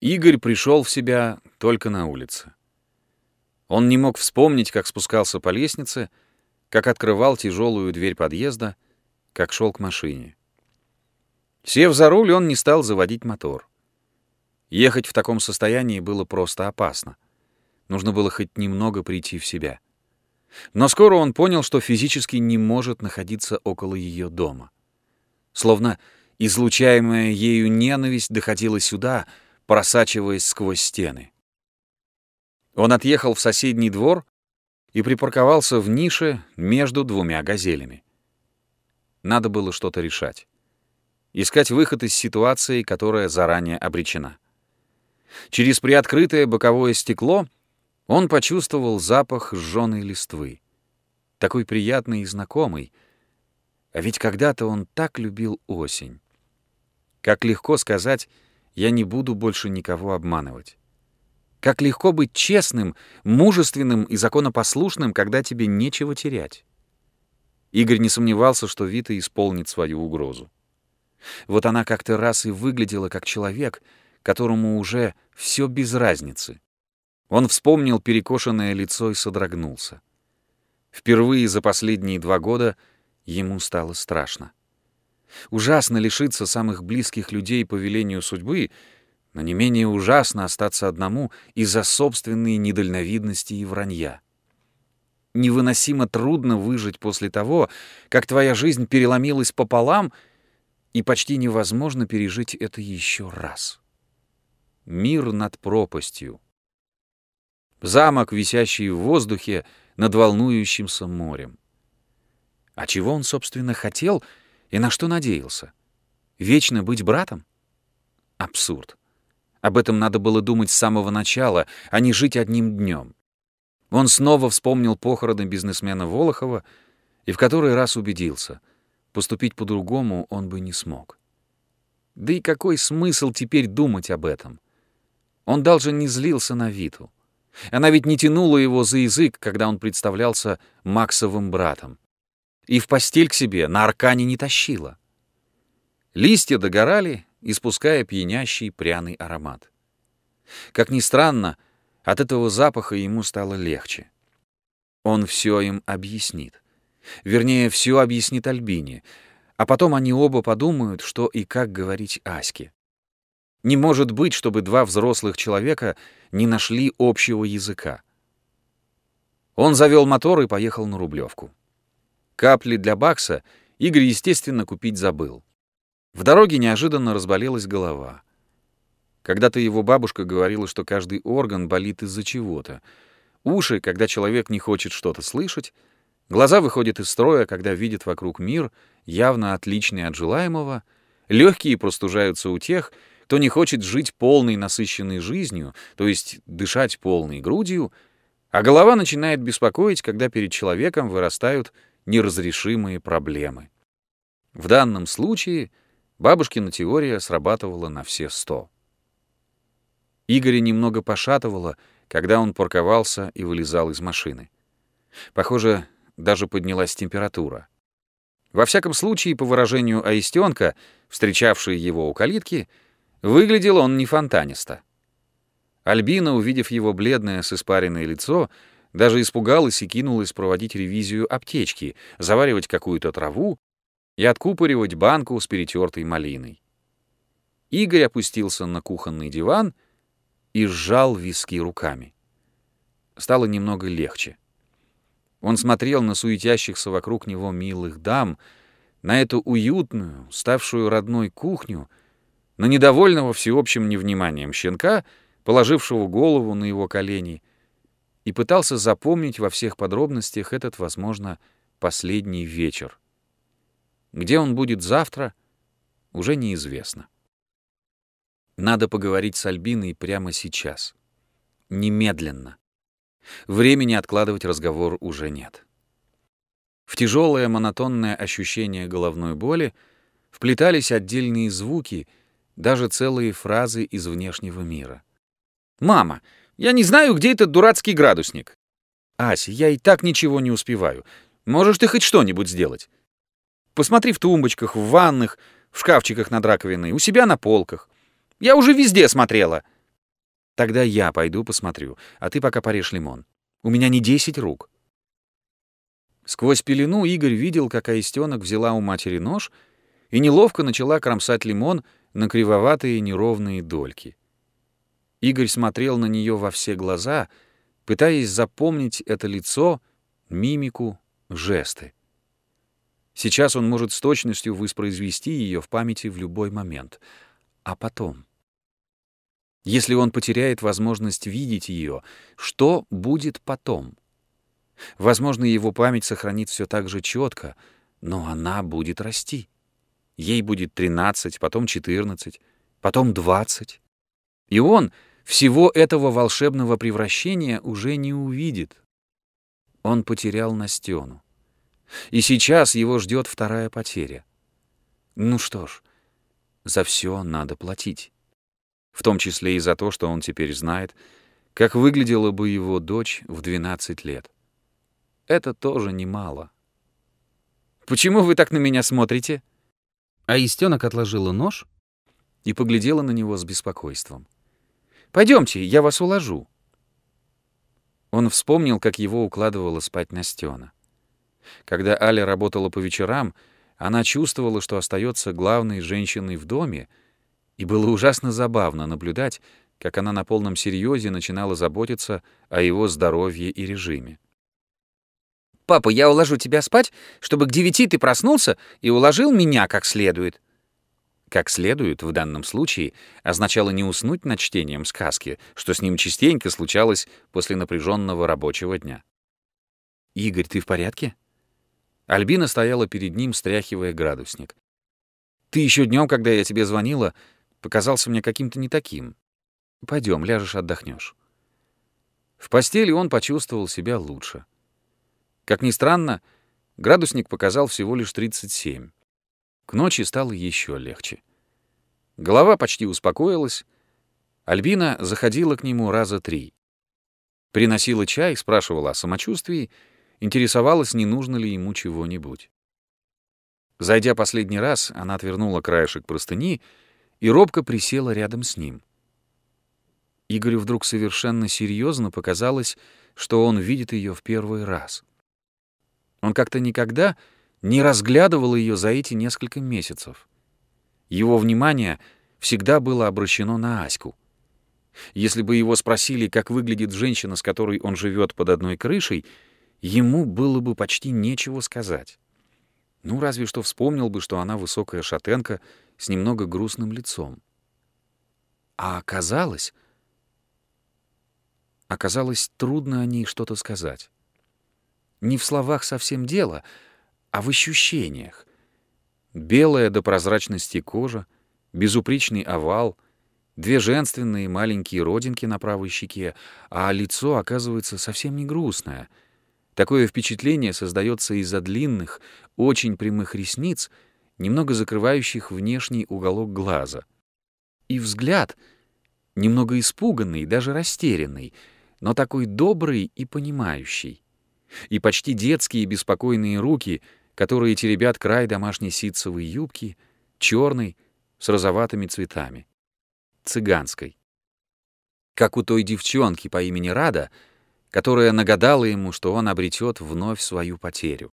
Игорь пришел в себя только на улице. Он не мог вспомнить, как спускался по лестнице, как открывал тяжелую дверь подъезда, как шел к машине. Сев за руль, он не стал заводить мотор. Ехать в таком состоянии было просто опасно. Нужно было хоть немного прийти в себя. Но скоро он понял, что физически не может находиться около ее дома. Словно излучаемая ею ненависть доходила сюда — просачиваясь сквозь стены. Он отъехал в соседний двор и припарковался в нише между двумя газелями. Надо было что-то решать. Искать выход из ситуации, которая заранее обречена. Через приоткрытое боковое стекло он почувствовал запах сжёной листвы. Такой приятный и знакомый. А ведь когда-то он так любил осень. Как легко сказать я не буду больше никого обманывать. Как легко быть честным, мужественным и законопослушным, когда тебе нечего терять. Игорь не сомневался, что Вита исполнит свою угрозу. Вот она как-то раз и выглядела как человек, которому уже все без разницы. Он вспомнил перекошенное лицо и содрогнулся. Впервые за последние два года ему стало страшно. Ужасно лишиться самых близких людей по велению судьбы, но не менее ужасно остаться одному из-за собственной недальновидности и вранья. Невыносимо трудно выжить после того, как твоя жизнь переломилась пополам, и почти невозможно пережить это еще раз. Мир над пропастью. Замок, висящий в воздухе над волнующимся морем. А чего он, собственно, хотел — и на что надеялся? Вечно быть братом? Абсурд. Об этом надо было думать с самого начала, а не жить одним днем. Он снова вспомнил похороны бизнесмена Волохова и в который раз убедился, поступить по-другому он бы не смог. Да и какой смысл теперь думать об этом? Он даже не злился на Виту. Она ведь не тянула его за язык, когда он представлялся Максовым братом и в постель к себе на аркане не тащила. Листья догорали, испуская пьянящий пряный аромат. Как ни странно, от этого запаха ему стало легче. Он все им объяснит. Вернее, все объяснит Альбине, а потом они оба подумают, что и как говорить Аське. Не может быть, чтобы два взрослых человека не нашли общего языка. Он завел мотор и поехал на Рублевку. Капли для бакса Игорь, естественно, купить забыл. В дороге неожиданно разболелась голова. Когда-то его бабушка говорила, что каждый орган болит из-за чего-то. Уши, когда человек не хочет что-то слышать, глаза выходят из строя, когда видят вокруг мир, явно отличный от желаемого, легкие простужаются у тех, кто не хочет жить полной насыщенной жизнью, то есть дышать полной грудью, а голова начинает беспокоить, когда перед человеком вырастают неразрешимые проблемы. В данном случае бабушкина теория срабатывала на все сто. Игоря немного пошатывало, когда он парковался и вылезал из машины. Похоже, даже поднялась температура. Во всяком случае, по выражению аистенка, встречавшей его у калитки, выглядел он не фонтанисто. Альбина, увидев его бледное с испаренное лицо, даже испугалась и кинулась проводить ревизию аптечки, заваривать какую-то траву и откупоривать банку с перетертой малиной. Игорь опустился на кухонный диван и сжал виски руками. Стало немного легче. Он смотрел на суетящихся вокруг него милых дам, на эту уютную, ставшую родной кухню, на недовольного всеобщим невниманием щенка, положившего голову на его колени — и пытался запомнить во всех подробностях этот, возможно, последний вечер. Где он будет завтра, уже неизвестно. Надо поговорить с Альбиной прямо сейчас. Немедленно. Времени откладывать разговор уже нет. В тяжелое монотонное ощущение головной боли вплетались отдельные звуки, даже целые фразы из внешнего мира. «Мама, я не знаю, где этот дурацкий градусник. Ася, я и так ничего не успеваю. Можешь ты хоть что-нибудь сделать? Посмотри в тумбочках, в ванных, в шкафчиках над раковиной, у себя на полках. Я уже везде смотрела. Тогда я пойду посмотрю, а ты пока порежь лимон. У меня не десять рук». Сквозь пелену Игорь видел, как Аистенок взяла у матери нож и неловко начала кромсать лимон на кривоватые неровные дольки. Игорь смотрел на нее во все глаза, пытаясь запомнить это лицо, мимику, жесты. Сейчас он может с точностью воспроизвести ее в памяти в любой момент. А потом? Если он потеряет возможность видеть ее, что будет потом? Возможно, его память сохранит все так же четко, но она будет расти. Ей будет 13, потом 14, потом 20. И он всего этого волшебного превращения уже не увидит. Он потерял Настену. И сейчас его ждет вторая потеря. Ну что ж, за все надо платить. В том числе и за то, что он теперь знает, как выглядела бы его дочь в 12 лет. Это тоже немало. «Почему вы так на меня смотрите?» А Истёнок отложила нож и поглядела на него с беспокойством. Пойдемте, я вас уложу». Он вспомнил, как его укладывала спать Настена. Когда Аля работала по вечерам, она чувствовала, что остается главной женщиной в доме, и было ужасно забавно наблюдать, как она на полном серьезе начинала заботиться о его здоровье и режиме. «Папа, я уложу тебя спать, чтобы к девяти ты проснулся и уложил меня как следует», как следует в данном случае означало не уснуть над чтением сказки, что с ним частенько случалось после напряженного рабочего дня. «Игорь, ты в порядке?» Альбина стояла перед ним, стряхивая градусник. «Ты еще днем, когда я тебе звонила, показался мне каким-то не таким. Пойдем, ляжешь, отдохнешь». В постели он почувствовал себя лучше. Как ни странно, градусник показал всего лишь 37. К ночи стало еще легче. Голова почти успокоилась. Альбина заходила к нему раза три. Приносила чай, спрашивала о самочувствии, интересовалась, не нужно ли ему чего-нибудь. Зайдя последний раз, она отвернула краешек простыни и робко присела рядом с ним. Игорю вдруг совершенно серьезно показалось, что он видит ее в первый раз. Он как-то никогда не разглядывал ее за эти несколько месяцев. Его внимание всегда было обращено на Аську. Если бы его спросили, как выглядит женщина, с которой он живет под одной крышей, ему было бы почти нечего сказать. Ну, разве что вспомнил бы, что она высокая шатенка с немного грустным лицом. А оказалось... Оказалось, трудно о ней что-то сказать. Не в словах совсем дело — а в ощущениях. Белая до прозрачности кожа, безупречный овал, две женственные маленькие родинки на правой щеке, а лицо оказывается совсем не грустное. Такое впечатление создается из-за длинных, очень прямых ресниц, немного закрывающих внешний уголок глаза. И взгляд, немного испуганный, даже растерянный, но такой добрый и понимающий. И почти детские беспокойные руки — которые теребят край домашней ситцевой юбки, черной, с розоватыми цветами, цыганской. Как у той девчонки по имени Рада, которая нагадала ему, что он обретет вновь свою потерю.